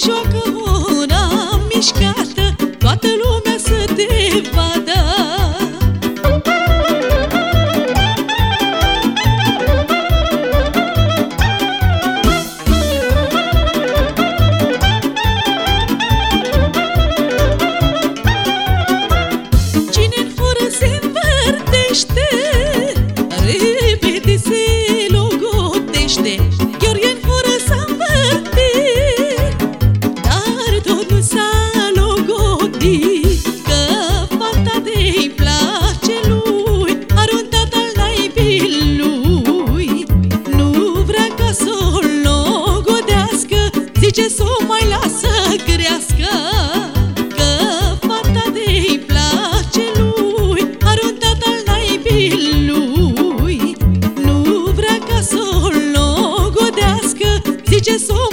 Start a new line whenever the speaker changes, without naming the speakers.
joga just so